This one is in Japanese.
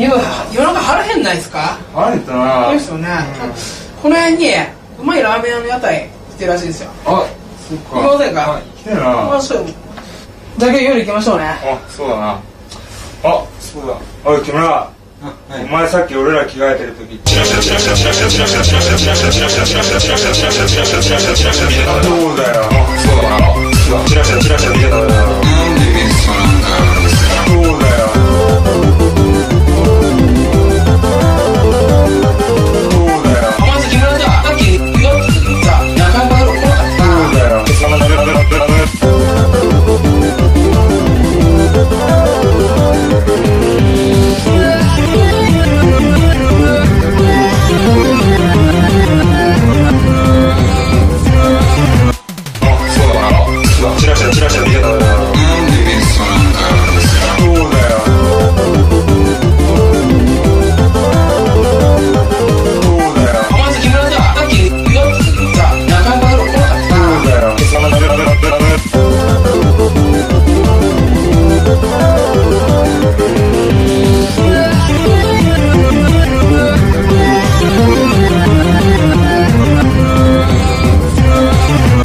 夜夜中腹減んないですか？腹減ったな。そうですよね、この辺にうまいラーメン屋の屋台来てるらしいですよ。あそっか。行きませんか？来てる行きましょう。じゃあ夜行きましょうね。あそうだな。あそうだ。おい木村。はい。お前さっき俺ら着替えてる時。そうだよ